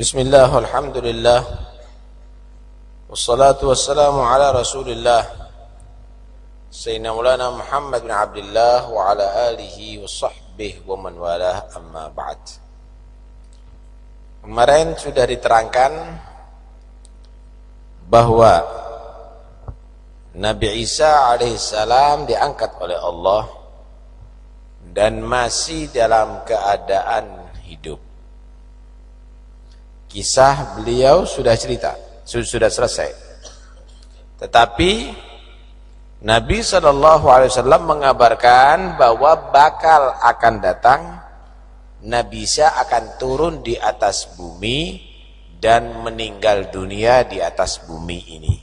بسم الله والحمد لله والصلاة والسلام على رسول الله سيدنا مولانا محمد بن عبد الله وعلى آله وصحبه ومن والاه أما بعد Kemarin sudah diterangkan bahwa Nabi Isa alaihissalam diangkat oleh Allah dan masih dalam keadaan hidup. Kisah beliau sudah cerita, sudah selesai. Tetapi Nabi Wasallam mengabarkan bahwa bakal akan datang Nabi Isa akan turun di atas bumi dan meninggal dunia di atas bumi ini.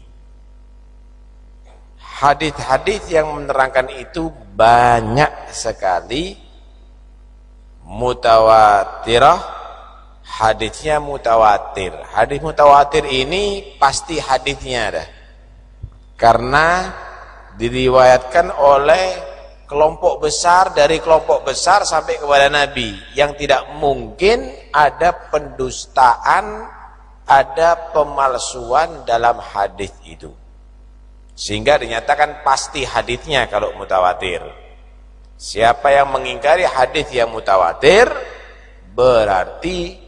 Hadis-hadis yang menerangkan itu banyak sekali mutawatirah hadisnya mutawatir. Hadis mutawatir ini pasti hadisnya ada. Karena diriwayatkan oleh kelompok besar dari kelompok besar sampai kepada Nabi yang tidak mungkin ada pendustaan ada pemalsuan dalam hadis itu sehingga dinyatakan pasti hadisnya kalau mutawatir siapa yang mengingkari hadis yang mutawatir berarti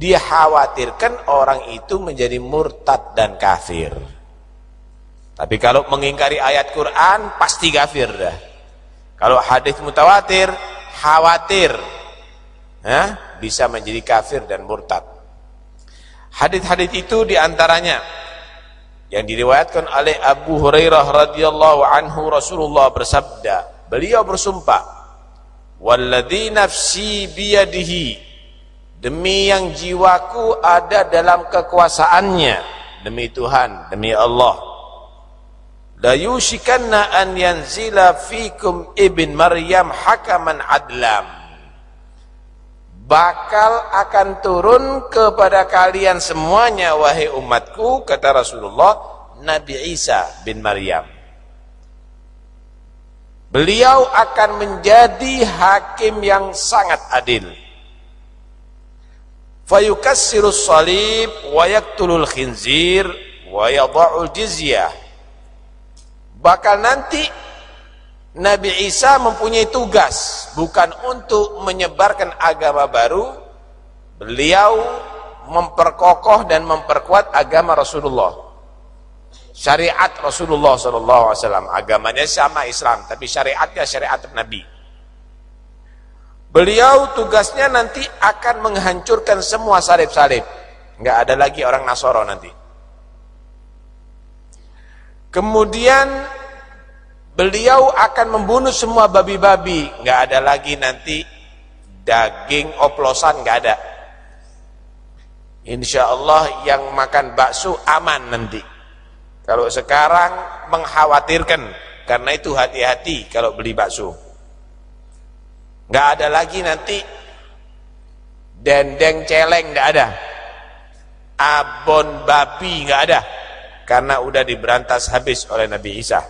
dikhawatirkan orang itu menjadi murtad dan kafir. Tapi kalau mengingkari ayat Quran pasti kafir dah. Kalau hadis mutawatir, khawatir. Bisa menjadi kafir dan murtad. Hadis-hadis itu di antaranya yang diriwayatkan oleh Abu Hurairah radhiyallahu anhu Rasulullah bersabda, beliau bersumpah, "Walladzi nafsi biyadihi" Demi yang jiwaku ada dalam kekuasaannya, demi Tuhan, demi Allah. La yushikanna an yanzila fikum ibn Maryam hakaman adlam. Bakal akan turun kepada kalian semuanya wahai umatku kata Rasulullah Nabi Isa bin Maryam. Beliau akan menjadi hakim yang sangat adil fayukassirus salib wa yaktulul khinzir wa yadha'ul jizyah. Bakal nanti Nabi Isa mempunyai tugas bukan untuk menyebarkan agama baru. Beliau memperkokoh dan memperkuat agama Rasulullah. Syariat Rasulullah SAW agamanya sama Islam tapi syariatnya syariat Nabi beliau tugasnya nanti akan menghancurkan semua salib-salib nggak ada lagi orang Nasoro nanti Kemudian beliau akan membunuh semua babi-babi, nggak ada lagi nanti daging oplosan nggak ada. Insya Allah yang makan bakso aman nanti. Kalau sekarang mengkhawatirkan, karena itu hati-hati kalau beli bakso. Nggak ada lagi nanti dendeng celeng nggak ada, abon babi nggak ada karena udah diberantas habis oleh Nabi Isa.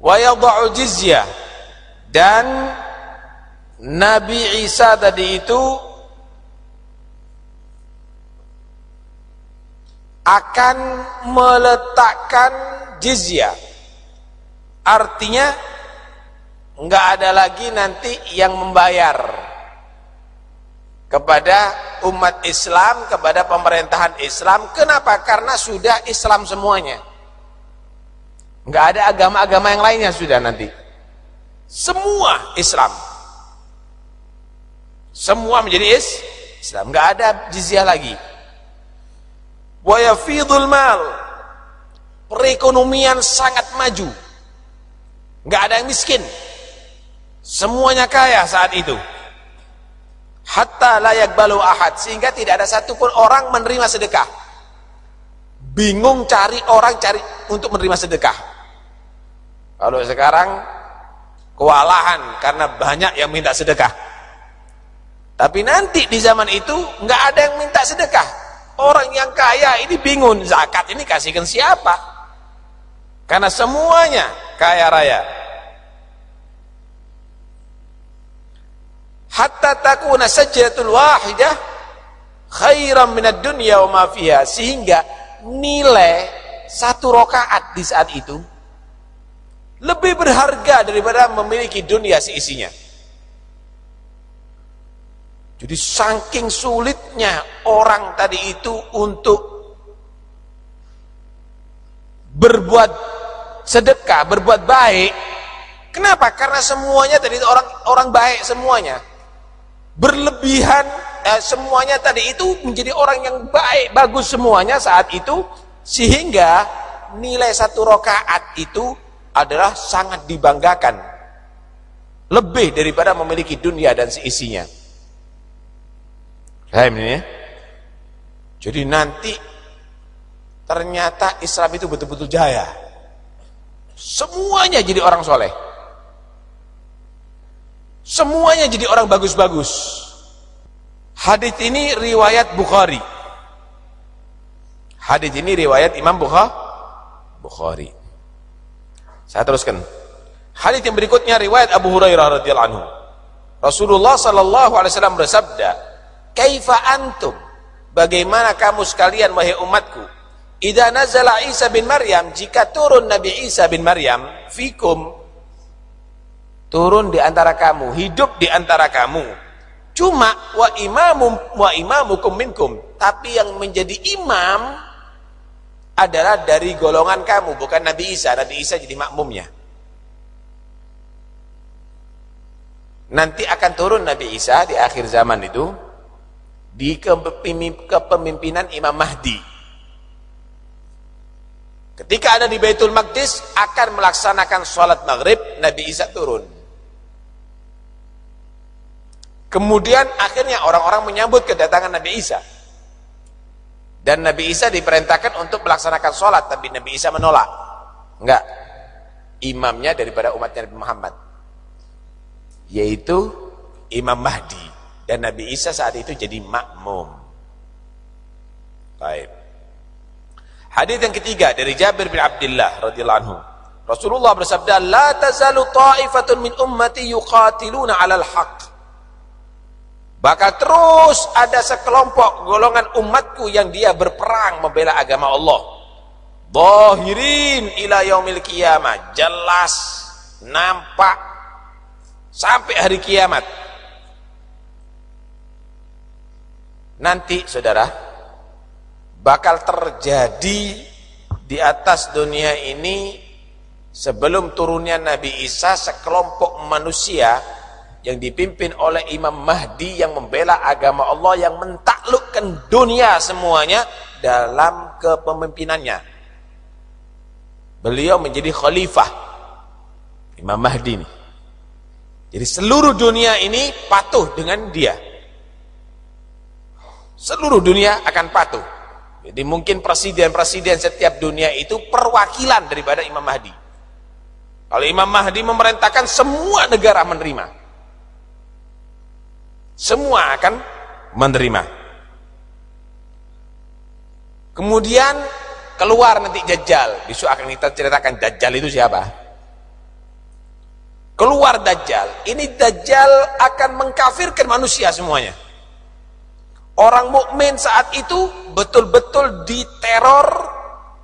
Wa jizyah dan Nabi Isa tadi itu akan meletakkan jizyah. Artinya enggak ada lagi nanti yang membayar kepada umat Islam, kepada pemerintahan Islam. Kenapa? Karena sudah Islam semuanya. Enggak ada agama-agama yang lainnya sudah nanti. Semua Islam. Semua menjadi is Islam. Enggak ada jizyah lagi. Wa yafidul mal. Perekonomian sangat maju. Enggak ada yang miskin. Semuanya kaya saat itu. Hatta layak balu ahad. Sehingga tidak ada satupun orang menerima sedekah. Bingung cari orang cari untuk menerima sedekah. Kalau sekarang kewalahan karena banyak yang minta sedekah. Tapi nanti di zaman itu nggak ada yang minta sedekah. Orang yang kaya ini bingung zakat ini kasihkan siapa? Karena semuanya kaya raya hatta takuna sajdatul wahidah khairan minad dunya wa ma fiha sehingga nilai satu rokaat di saat itu lebih berharga daripada memiliki dunia seisinya. Jadi saking sulitnya orang tadi itu untuk berbuat sedekah, berbuat baik. Kenapa? Karena semuanya tadi orang orang baik semuanya. Berlebihan eh, semuanya tadi itu menjadi orang yang baik, bagus semuanya saat itu sehingga nilai satu rokaat itu adalah sangat dibanggakan. Lebih daripada memiliki dunia dan seisinya. Paham ini ya? Jadi nanti ternyata Islam itu betul-betul jaya. Semuanya jadi orang soleh semuanya jadi orang bagus-bagus hadis ini riwayat Bukhari hadis ini riwayat Imam Bukhari saya teruskan. Hadis yang berikutnya riwayat Abu Hurairah radhiyallahu anhu. Rasulullah sallallahu alaihi wasallam bersabda, "Kaifa antum? Bagaimana kamu sekalian wahai umatku? Idza nazala Isa bin Maryam, jika turun Nabi Isa bin Maryam fikum turun di antara kamu, hidup di antara kamu. Cuma wa imamum wa imamukum minkum, tapi yang menjadi imam adalah dari golongan kamu, bukan Nabi Isa. Nabi Isa jadi makmumnya. Nanti akan turun Nabi Isa di akhir zaman itu di kepemimpinan Imam Mahdi. Ketika ada di Baitul Maqdis akan melaksanakan sholat maghrib, Nabi Isa turun. Kemudian akhirnya orang-orang menyambut kedatangan Nabi Isa. Dan Nabi Isa diperintahkan untuk melaksanakan sholat, tapi Nabi Isa menolak. Enggak. Imamnya daripada umatnya Nabi Muhammad. Yaitu Imam Mahdi. Dan Nabi Isa saat itu jadi makmum. Baik. Hadis yang ketiga dari Jabir bin Abdullah radhiyallahu anhu. Rasulullah bersabda, "La tazalu ta'ifatun min ummati yuqatiluna 'alal haqq." Bakal terus ada sekelompok golongan umatku yang dia berperang membela agama Allah. Zahirin ila yaumil kiamah. Jelas, nampak sampai hari kiamat. Nanti saudara, bakal terjadi di atas dunia ini sebelum turunnya Nabi Isa sekelompok manusia yang dipimpin oleh Imam Mahdi yang membela agama Allah yang mentaklukkan dunia semuanya dalam kepemimpinannya. Beliau menjadi khalifah Imam Mahdi ini. Jadi seluruh dunia ini patuh dengan dia. Seluruh dunia akan patuh. Jadi mungkin presiden-presiden setiap dunia itu perwakilan daripada Imam Mahdi. Kalau Imam Mahdi memerintahkan semua negara menerima semua akan menerima. Kemudian keluar nanti Dajjal. Besok akan kita ceritakan Dajjal itu siapa. Keluar Dajjal. Ini Dajjal akan mengkafirkan manusia semuanya. Orang mukmin saat itu betul-betul diteror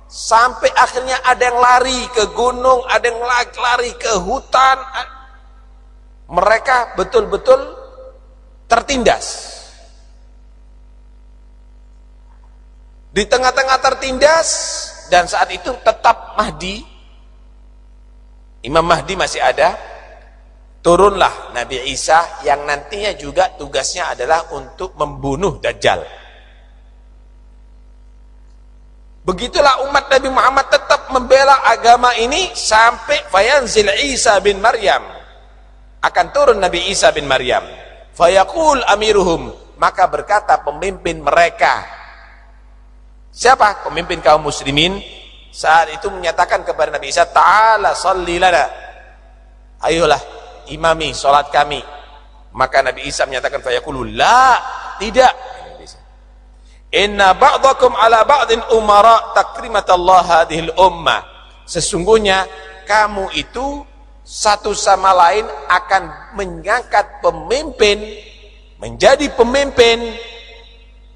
sampai akhirnya ada yang lari ke gunung ada yang lari ke hutan. Mereka betul-betul tertindas. Di tengah-tengah tertindas dan saat itu tetap Mahdi, Imam Mahdi masih ada, turunlah Nabi Isa yang nantinya juga tugasnya adalah untuk membunuh Dajjal. Begitulah umat Nabi Muhammad tetap membela agama ini sampai fayanzil Isa bin Maryam. Akan turun Nabi Isa bin Maryam. Fayaqul amiruhum, maka berkata pemimpin mereka. Siapa? Pemimpin kaum muslimin saat itu menyatakan kepada Nabi Isa, "Ta'ala shalli lana." Ayolah imami salat kami. Maka Nabi Isa menyatakan fayaqulu, "La, tidak." Inna ba'dakum ala ba'din umara takrimatallah hadhil ummah. Sesungguhnya kamu itu satu sama lain akan mengangkat pemimpin menjadi pemimpin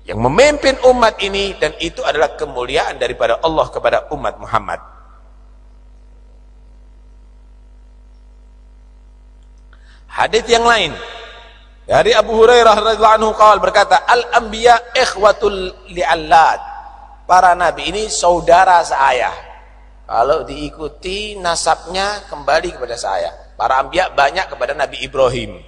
yang memimpin umat ini dan itu adalah kemuliaan daripada Allah kepada umat Muhammad. Hadis yang lain dari Abu Hurairah radhiyallahu anhu qaal berkata al-anbiya ikhwatul li'allad. Para nabi ini saudara seayah kalau diikuti nasabnya kembali kepada saya para anbiya banyak kepada Nabi Ibrahim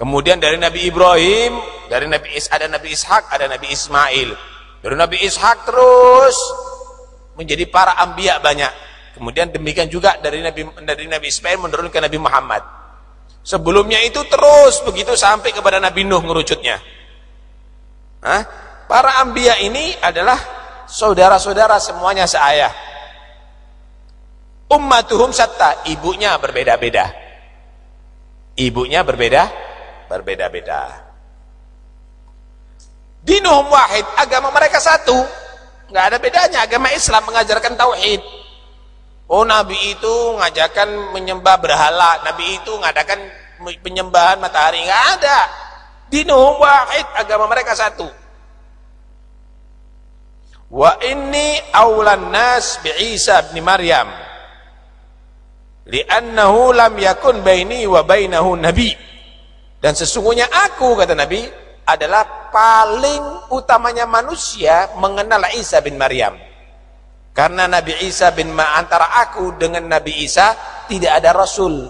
Kemudian dari Nabi Ibrahim, dari Nabi Is ada Nabi Ishak, ada Nabi Ismail. Dari Nabi Ishak terus menjadi para ambiya banyak. Kemudian demikian juga dari Nabi dari Nabi Ismail menurunkan Nabi Muhammad. Sebelumnya itu terus begitu sampai kepada Nabi Nuh ngerucutnya. Hah? Para ambiya ini adalah saudara-saudara semuanya seayah. Ummatuhum satta, ibunya berbeda-beda. Ibunya berbeda berbeda-beda. Dinuhum wahid, agama mereka satu. Nggak ada bedanya, agama Islam mengajarkan tauhid. Oh Nabi itu mengajarkan menyembah berhala, Nabi itu mengadakan penyembahan matahari, nggak ada. Dinuhum wahid, agama mereka satu. Wa inni awlan nas bi Isa bin Maryam. Li'annahu lam yakun baini wa bainahu nabi. Dan sesungguhnya aku, kata Nabi, adalah paling utamanya manusia mengenal Isa bin Maryam. Karena Nabi Isa bin Ma antara aku dengan Nabi Isa tidak ada Rasul.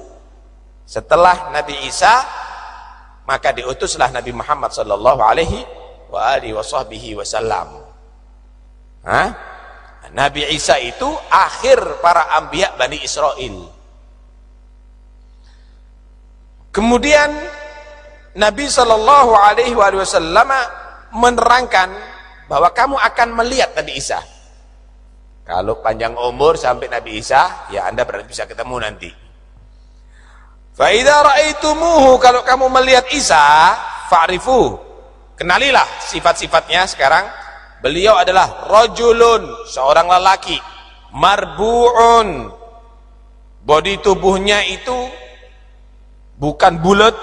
Setelah Nabi Isa, maka diutuslah Nabi Muhammad sallallahu alaihi wa alihi wasallam. Nabi Isa itu akhir para ambiya Bani Israel. Kemudian Nabi Shallallahu Alaihi Wasallam menerangkan bahwa kamu akan melihat Nabi Isa. Kalau panjang umur sampai Nabi Isa, ya anda berarti bisa ketemu nanti. Faidah raitumuhu kalau kamu melihat Isa, fa'rifu. Kenalilah sifat-sifatnya sekarang. Beliau adalah rojulun, seorang lelaki, marbuun. Bodi tubuhnya itu bukan bulat,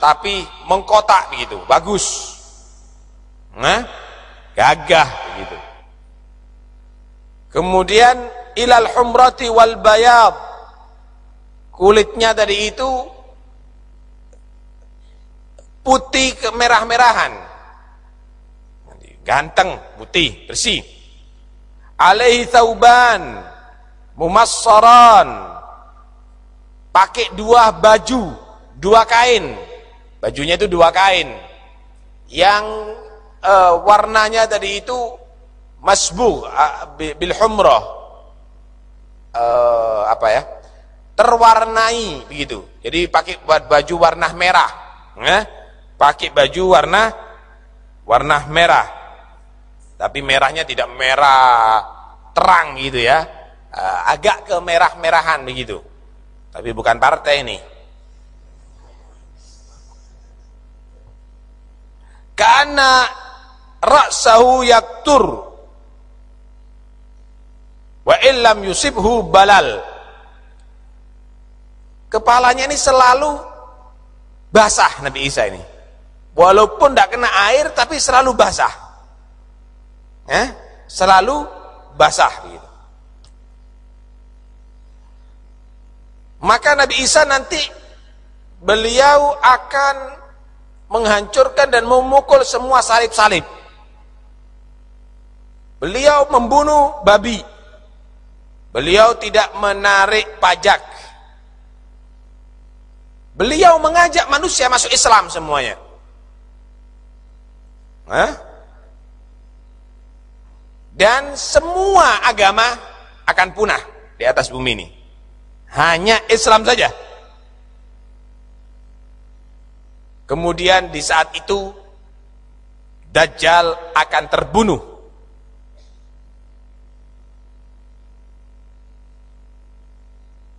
tapi mengkotak begitu, bagus. Nah, gagah begitu. Kemudian ilal humrati wal bayab. Kulitnya tadi itu putih kemerah-merahan. Ganteng, putih, bersih. Alaihi thauban mumassaran. Pakai dua baju, dua kain Bajunya itu dua kain. Yang uh, warnanya tadi itu masbu uh, bil humrah. Uh, apa ya? Terwarnai begitu. Jadi pakai baju warna merah. Eh? Pakai baju warna warna merah. Tapi merahnya tidak merah terang gitu ya. Uh, agak kemerah-merahan begitu. Tapi bukan partai ini. karena ra'sahu yaktur wa illam yusibhu balal kepalanya ini selalu basah Nabi Isa ini walaupun tidak kena air tapi selalu basah eh? selalu basah gitu. maka Nabi Isa nanti beliau akan menghancurkan dan memukul semua salib-salib. Beliau membunuh babi. Beliau tidak menarik pajak. Beliau mengajak manusia masuk Islam semuanya. Hah? Dan semua agama akan punah di atas bumi ini. Hanya Islam saja Kemudian di saat itu Dajjal akan terbunuh.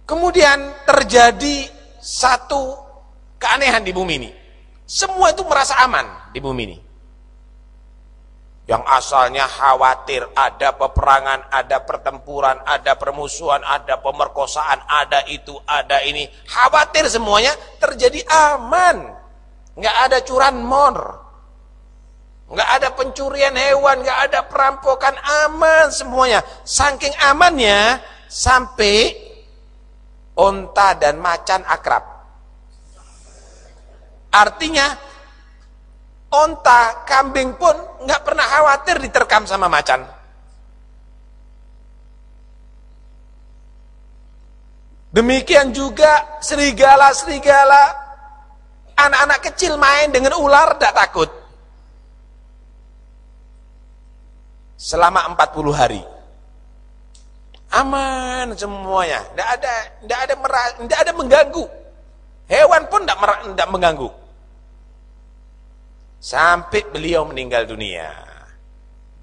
Kemudian terjadi satu keanehan di bumi ini. Semua itu merasa aman di bumi ini. Yang asalnya khawatir ada peperangan, ada pertempuran, ada permusuhan, ada pemerkosaan, ada itu, ada ini. Khawatir semuanya terjadi aman nggak ada curanmor, nggak pencurian hewan, nggak ada perampokan, aman semuanya. Saking amannya sampai onta dan macan akrab. Artinya onta, kambing pun nggak pernah khawatir diterkam sama macan. Demikian juga serigala-serigala, anak-anak kecil main dengan ular tidak takut. Selama 40 hari. Aman semuanya, tidak ada tidak ada ada mengganggu. Hewan pun tidak mengganggu. Sampai beliau meninggal dunia.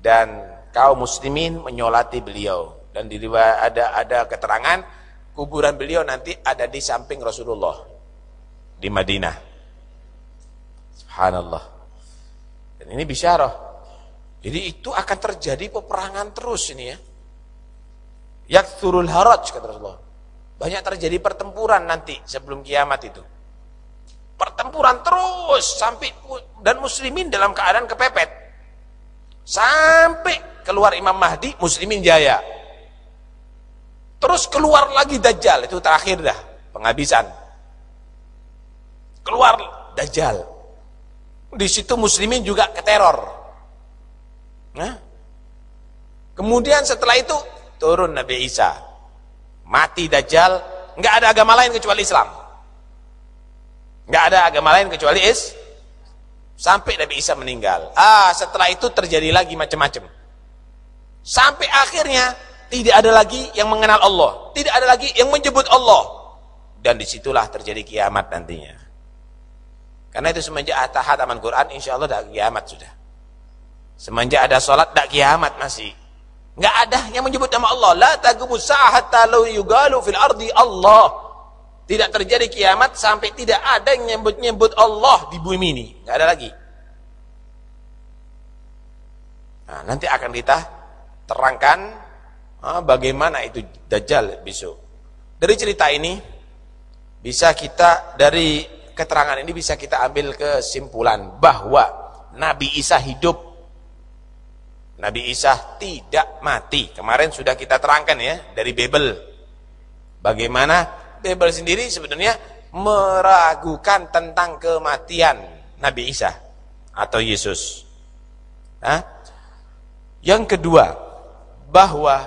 Dan kaum muslimin menyolati beliau dan di ada ada keterangan kuburan beliau nanti ada di samping Rasulullah di Madinah. Subhanallah. Dan ini bisyarah. Jadi itu akan terjadi peperangan terus ini ya. Yakthurul haraj kata Rasulullah. Banyak terjadi pertempuran nanti sebelum kiamat itu. Pertempuran terus sampai dan muslimin dalam keadaan kepepet. Sampai keluar Imam Mahdi, muslimin jaya. Terus keluar lagi Dajjal, itu terakhir dah, penghabisan. Keluar Dajjal. Di situ muslimin juga keteror. Nah. Kemudian setelah itu turun Nabi Isa. Mati Dajjal, nggak ada agama lain kecuali Islam. nggak ada agama lain kecuali Is. Sampai Nabi Isa meninggal. Ah, setelah itu terjadi lagi macam-macam. Sampai akhirnya tidak ada lagi yang mengenal Allah. Tidak ada lagi yang menyebut Allah. Dan di situlah terjadi kiamat nantinya. Karena itu semenjak atahat aman Quran, insya Allah dah kiamat sudah. Semenjak ada sholat, dah kiamat masih. Enggak ada yang menyebut nama Allah. La tagumu sa'ahatta law yugalu fil ardi Allah. Tidak terjadi kiamat sampai tidak ada yang nyebut-nyebut Allah di bumi ini. Enggak ada lagi. Nah, nanti akan kita terangkan Ah, bagaimana itu Dajjal besok. Dari cerita ini bisa kita dari keterangan ini bisa kita ambil kesimpulan bahwa Nabi Isa hidup. Nabi Isa tidak mati. Kemarin sudah kita terangkan ya dari Bible. Bagaimana Bible sendiri sebenarnya meragukan tentang kematian Nabi Isa atau Yesus. Nah, yang kedua, bahwa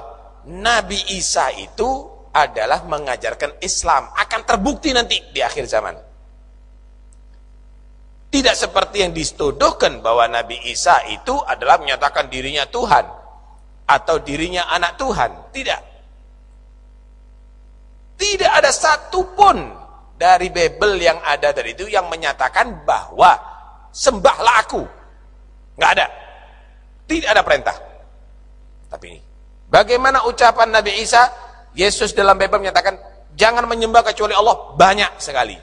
Nabi Isa itu adalah mengajarkan Islam akan terbukti nanti di akhir zaman. Tidak seperti yang distuduhkan bahwa Nabi Isa itu adalah menyatakan dirinya Tuhan atau dirinya anak Tuhan. Tidak. Tidak ada satupun dari Bible yang ada dari itu yang menyatakan bahwa sembahlah aku. Nggak ada. Tidak ada perintah. Tapi ini Bagaimana ucapan Nabi Isa? Yesus dalam Bible menyatakan, jangan menyembah kecuali Allah banyak sekali.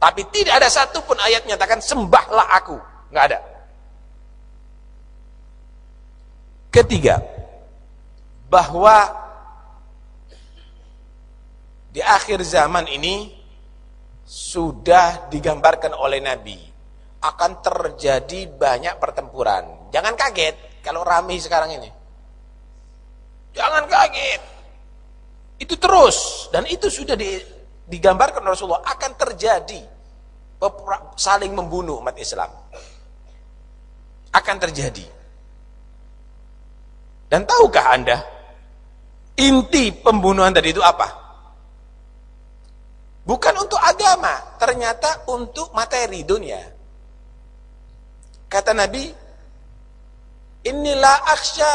Tapi tidak ada satu pun ayat menyatakan, sembahlah aku. Nggak ada. Ketiga, bahwa di akhir zaman ini sudah digambarkan oleh Nabi akan terjadi banyak pertempuran. Jangan kaget kalau ramai sekarang ini. Jangan kaget. Itu terus dan itu sudah di, digambarkan Rasulullah akan terjadi saling membunuh umat Islam. Akan terjadi. Dan tahukah Anda inti pembunuhan tadi itu apa? Bukan untuk agama, ternyata untuk materi dunia. Kata Nabi, inilah aksya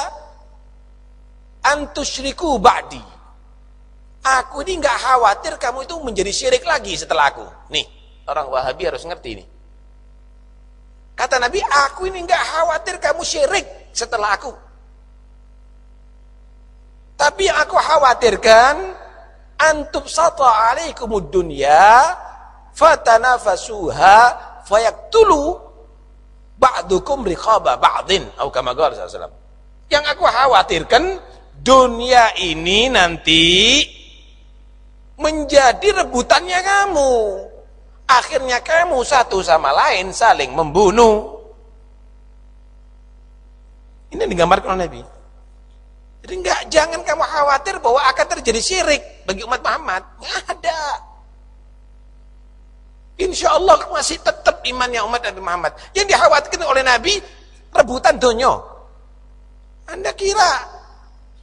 antusyriku ba'di. Aku ini nggak khawatir kamu itu menjadi syirik lagi setelah aku. Nih, orang Wahabi harus ngerti ini. Kata Nabi, aku ini nggak khawatir kamu syirik setelah aku. Tapi aku khawatirkan antub sata alaikumud dunya fatanafasuha fayaktulu ba'dukum riqaba ba'din atau kama Yang aku khawatirkan dunia ini nanti menjadi rebutannya kamu. Akhirnya kamu satu sama lain saling membunuh. Ini digambarkan oleh Nabi. Jadi enggak, jangan kamu khawatir bahwa akan terjadi syirik bagi umat Muhammad. Enggak ada. Insya Allah masih tetap imannya umat Nabi Muhammad. Yang dikhawatirkan oleh Nabi, rebutan donyo. Anda kira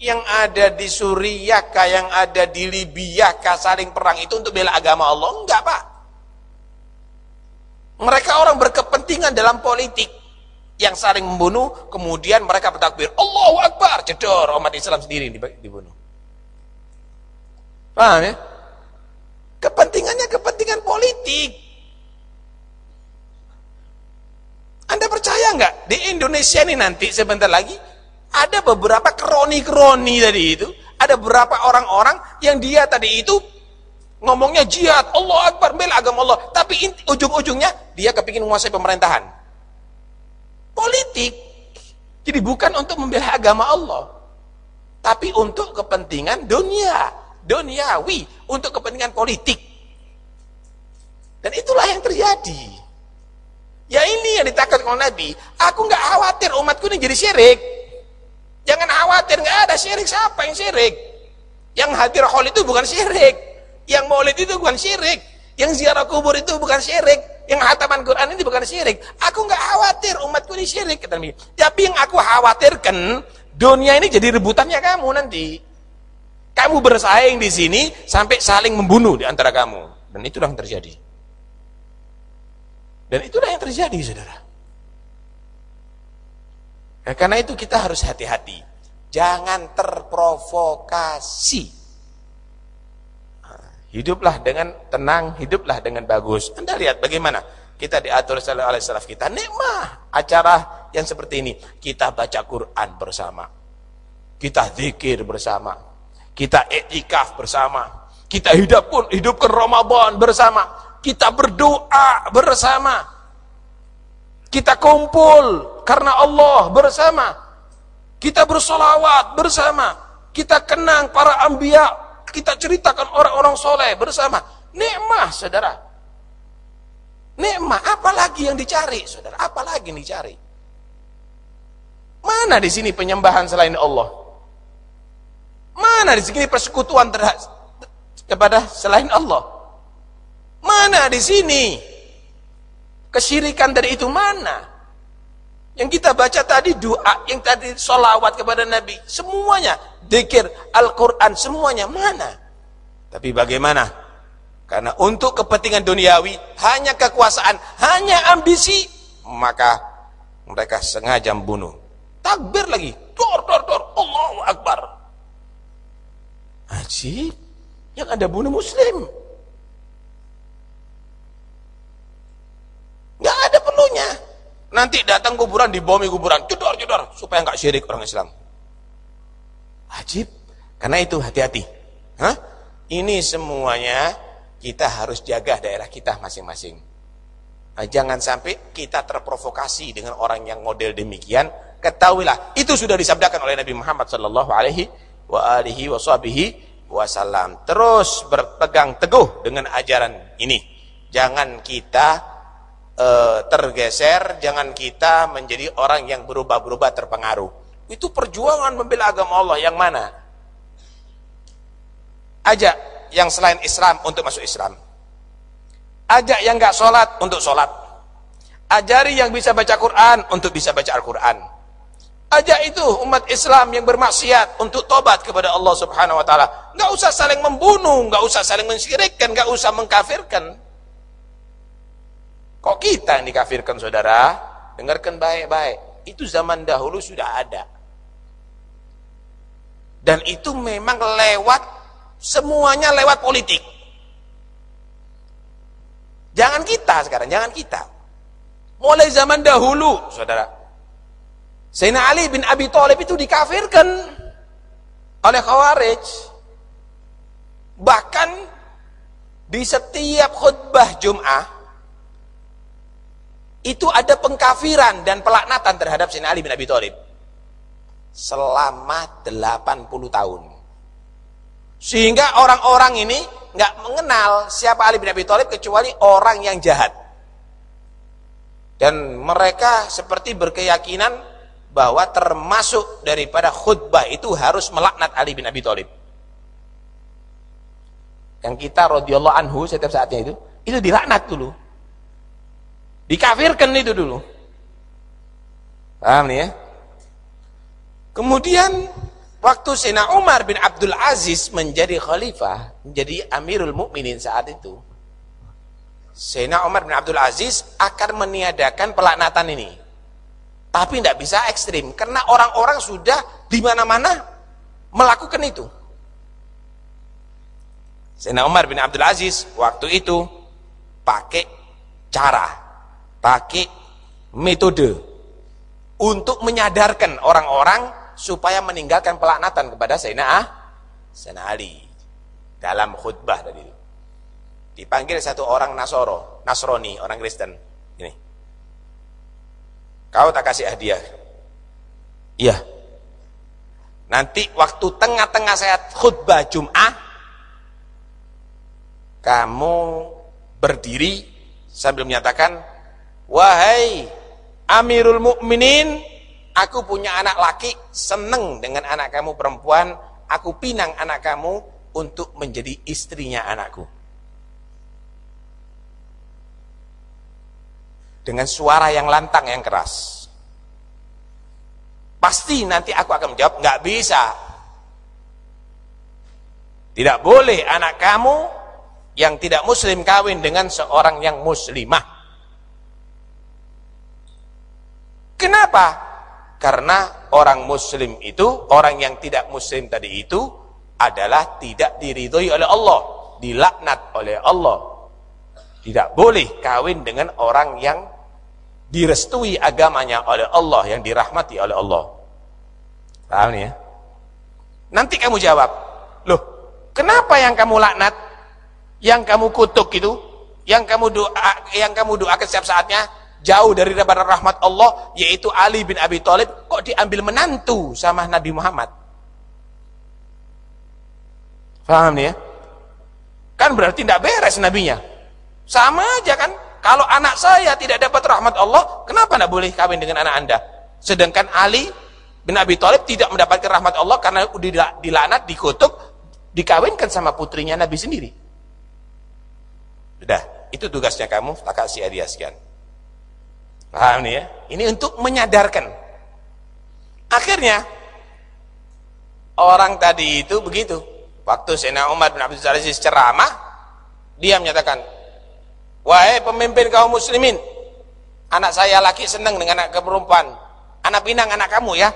yang ada di Suriah, yang ada di Libya, saling perang itu untuk bela agama Allah? Enggak, Pak. Mereka orang berkepentingan dalam politik yang saling membunuh, kemudian mereka bertakbir, Allahu Akbar, cedor, umat Islam sendiri dibunuh. Paham ya? Kepentingannya kepentingan politik. Anda percaya nggak di Indonesia ini nanti sebentar lagi ada beberapa kroni-kroni tadi itu, ada beberapa orang-orang yang dia tadi itu ngomongnya jihad, Allah Akbar, bela agama Allah, tapi ujung-ujungnya dia kepingin menguasai pemerintahan politik. Jadi bukan untuk membela agama Allah. Tapi untuk kepentingan dunia. Duniawi. Untuk kepentingan politik. Dan itulah yang terjadi. Ya ini yang ditakut oleh Nabi. Aku nggak khawatir umatku ini jadi syirik. Jangan khawatir, nggak ada syirik. Siapa yang syirik? Yang hadir hol itu bukan syirik. Yang maulid itu bukan syirik. Yang ziarah kubur itu bukan syirik yang hataman Quran ini bukan syirik. Aku nggak khawatir umatku ini syirik kata. Tapi yang aku khawatirkan dunia ini jadi rebutannya kamu nanti. Kamu bersaing di sini sampai saling membunuh di antara kamu. Dan itulah yang terjadi. Dan itulah yang terjadi, saudara. Ya, karena itu kita harus hati-hati. Jangan terprovokasi. Hiduplah dengan tenang, hiduplah dengan bagus. Anda lihat bagaimana kita diatur oleh salaf kita. Nikmah acara yang seperti ini. Kita baca Quran bersama. Kita zikir bersama. Kita etikaf bersama. Kita hidup pun hidupkan Ramadan bersama. Kita berdoa bersama. Kita kumpul karena Allah bersama. Kita bersolawat bersama. Kita kenang para ambiya kita ceritakan orang-orang soleh bersama. Nikmah, saudara. Nikmah, apalagi yang dicari, saudara? Apalagi yang dicari? Mana di sini penyembahan selain Allah? Mana di sini persekutuan terhadap kepada selain Allah? Mana di sini kesyirikan dari itu mana? Yang kita baca tadi doa, yang tadi solawat kepada Nabi, semuanya dikir, Al-Quran, semuanya mana? Tapi bagaimana? Karena untuk kepentingan duniawi, hanya kekuasaan, hanya ambisi, maka mereka sengaja membunuh. Takbir lagi, dor, dor, dor, Allahu Akbar. Haji, yang ada bunuh muslim. Nggak ada perlunya. Nanti datang kuburan, dibomi kuburan, jedor, jedor, supaya nggak syirik orang Islam. Wajib. Karena itu hati-hati. Hah? Ini semuanya kita harus jaga daerah kita masing-masing. Nah, jangan sampai kita terprovokasi dengan orang yang model demikian. Ketahuilah, itu sudah disabdakan oleh Nabi Muhammad sallallahu alaihi wa alihi wasallam. Terus berpegang teguh dengan ajaran ini. Jangan kita uh, tergeser, jangan kita menjadi orang yang berubah-berubah terpengaruh. Itu perjuangan membela agama Allah yang mana? Ajak yang selain Islam untuk masuk Islam. Ajak yang gak sholat untuk sholat. Ajari yang bisa baca Quran untuk bisa baca Al-Quran. Ajak itu umat Islam yang bermaksiat untuk tobat kepada Allah Subhanahu Wa Taala. Gak usah saling membunuh, gak usah saling mensyirikkan, gak usah mengkafirkan. Kok kita yang dikafirkan saudara? Dengarkan baik-baik. Itu zaman dahulu sudah ada. Dan itu memang lewat, semuanya lewat politik. Jangan kita sekarang, jangan kita. Mulai zaman dahulu, saudara. Sayyidina Ali bin Abi Thalib itu dikafirkan oleh Khawarij. Bahkan di setiap khutbah Jum'ah itu ada pengkafiran dan pelaknatan terhadap Sayyidina Ali bin Abi Thalib selama 80 tahun. Sehingga orang-orang ini nggak mengenal siapa Ali bin Abi Thalib kecuali orang yang jahat. Dan mereka seperti berkeyakinan bahwa termasuk daripada khutbah itu harus melaknat Ali bin Abi Thalib. Yang kita radhiyallahu anhu setiap saatnya itu, itu dilaknat dulu. Dikafirkan itu dulu. Paham nih ya? Kemudian waktu Sena Umar bin Abdul Aziz menjadi khalifah, menjadi Amirul Mukminin saat itu. Sena Umar bin Abdul Aziz akan meniadakan pelaknatan ini. Tapi tidak bisa ekstrim karena orang-orang sudah di mana-mana melakukan itu. Sayyidina Umar bin Abdul Aziz waktu itu pakai cara, pakai metode untuk menyadarkan orang-orang supaya meninggalkan pelaknatan kepada Sayyidina ah, Sayyidina Ali dalam khutbah tadi. Dipanggil satu orang Nasoro, Nasroni, orang Kristen. Ini. Kau tak kasih hadiah? Iya. Nanti waktu tengah-tengah saya khutbah Jum'ah, kamu berdiri sambil menyatakan, Wahai Amirul Mukminin, aku punya anak laki, seneng dengan anak kamu perempuan, aku pinang anak kamu untuk menjadi istrinya anakku. dengan suara yang lantang yang keras. Pasti nanti aku akan menjawab nggak bisa. Tidak boleh anak kamu yang tidak muslim kawin dengan seorang yang muslimah kenapa? karena orang muslim itu orang yang tidak muslim tadi itu adalah tidak diridhoi oleh Allah dilaknat oleh Allah tidak boleh kawin dengan orang yang direstui agamanya oleh Allah, yang dirahmati oleh Allah. Paham ya? Nanti kamu jawab, loh, kenapa yang kamu laknat, yang kamu kutuk itu, yang kamu doa, yang kamu doakan setiap saatnya jauh dari rahmat Allah, yaitu Ali bin Abi Thalib, kok diambil menantu sama Nabi Muhammad? Paham ya? Kan berarti tidak beres nabinya. Sama aja kan? Kalau anak saya tidak dapat rahmat Allah, kenapa tidak boleh kawin dengan anak anda? Sedangkan Ali bin Abi Thalib tidak mendapatkan rahmat Allah karena dilanat, dikutuk, dikawinkan sama putrinya Nabi sendiri. Sudah, itu tugasnya kamu, tak kasih hadiah sekian. Paham nih ya? Ini untuk menyadarkan. Akhirnya, orang tadi itu begitu. Waktu Sayyidina Umar bin Abdul Aziz ceramah, dia menyatakan, Wahai pemimpin kaum muslimin, anak saya laki senang dengan anak perempuan. Anak pinang anak kamu ya,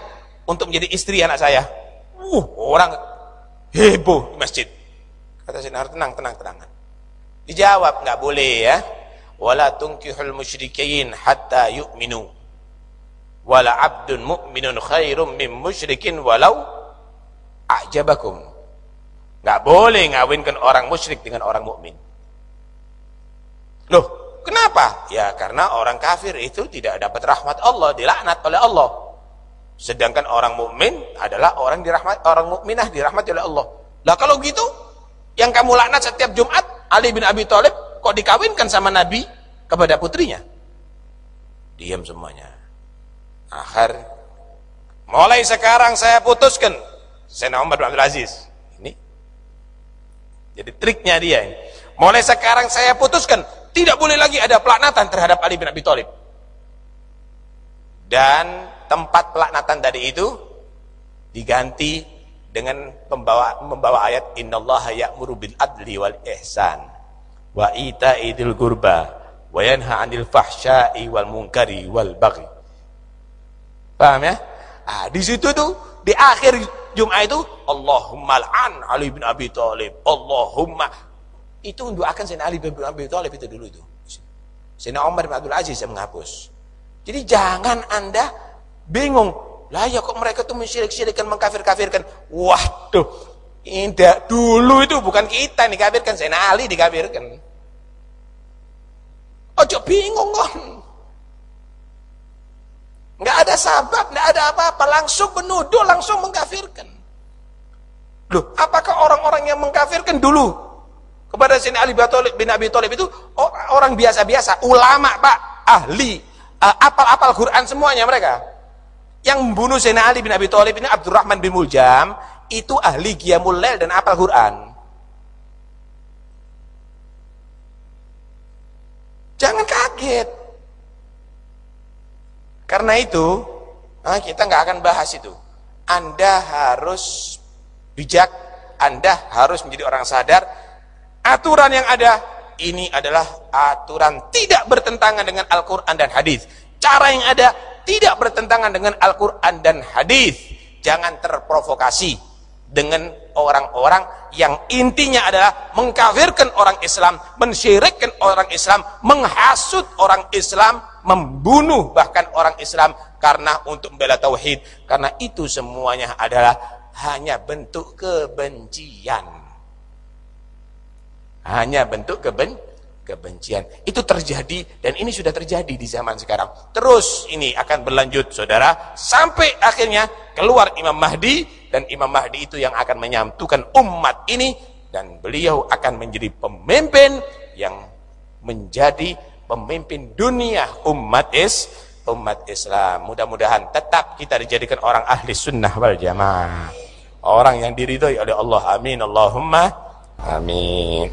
untuk menjadi istri anak saya. Uh, orang heboh di masjid. Kata Sinar, tenang, tenang, tenang. Dijawab, nggak boleh ya. Wala tunkihul musyrikin hatta yu'minu. Wala abdun mu'minun khairum min musyrikin walau a'jabakum. Nggak boleh ngawinkan orang musyrik dengan orang mukmin. Loh, kenapa? Ya karena orang kafir itu tidak dapat rahmat Allah, dilaknat oleh Allah. Sedangkan orang mukmin adalah orang dirahmat orang mukminah dirahmati oleh Allah. Lah kalau gitu, yang kamu laknat setiap Jumat Ali bin Abi Thalib kok dikawinkan sama Nabi kepada putrinya? Diam semuanya. Akhir mulai sekarang saya putuskan Sayyidina Umar bin Abdul Aziz. Ini jadi triknya dia ini. Mulai sekarang saya putuskan tidak boleh lagi ada pelaknatan terhadap Ali bin Abi Thalib. Dan tempat pelaknatan tadi itu diganti dengan membawa membawa ayat innallaha ya'muru bil adli wal ihsan wa ita'idil qurba wa yanha 'anil fahsya'i wal munkari wal baghi. Paham ya? Ah, di situ tuh di akhir Jumat itu Allahumma al'an Ali bin Abi Thalib. Allahumma itu mendoakan Sayyidina Ali bin Abi Thalib itu dulu itu. Sayyidina Umar bin Abdul Aziz yang menghapus. Jadi jangan Anda bingung. Lah ya kok mereka tuh mensyirik-syirikan, mengkafir-kafirkan. Waduh, indah dulu itu bukan kita nih kafirkan, Sayyidina Ali dikafirkan. Ojo bingung kok. Enggak ada sabab, enggak ada apa-apa, langsung menuduh, langsung mengkafirkan. Loh, apakah orang-orang yang mengkafirkan dulu kepada Sayyidina Ali bin Abi Thalib itu orang biasa-biasa, ulama Pak, ahli, apal-apal Quran semuanya mereka. Yang membunuh Sayyidina Ali bin Abi Thalib ini Abdurrahman bin Muljam itu ahli Qiyamul Lail dan apal Quran. Jangan kaget. Karena itu, ah, kita nggak akan bahas itu. Anda harus bijak, Anda harus menjadi orang sadar. Aturan yang ada, ini adalah aturan tidak bertentangan dengan Al-Quran dan Hadis. Cara yang ada tidak bertentangan dengan Al-Quran dan Hadis. Jangan terprovokasi dengan orang-orang yang intinya adalah mengkafirkan orang Islam, mensyirikkan orang Islam, menghasut orang Islam, membunuh bahkan orang Islam karena untuk membela tauhid. Karena itu semuanya adalah hanya bentuk kebencian. Hanya bentuk keben kebencian. Itu terjadi dan ini sudah terjadi di zaman sekarang. Terus ini akan berlanjut saudara sampai akhirnya keluar Imam Mahdi dan Imam Mahdi itu yang akan menyatukan umat ini dan beliau akan menjadi pemimpin yang menjadi pemimpin dunia umat is umat Islam. Mudah-mudahan tetap kita dijadikan orang ahli sunnah wal jamaah. Orang yang diridhoi oleh Allah. Amin. Allahumma amin.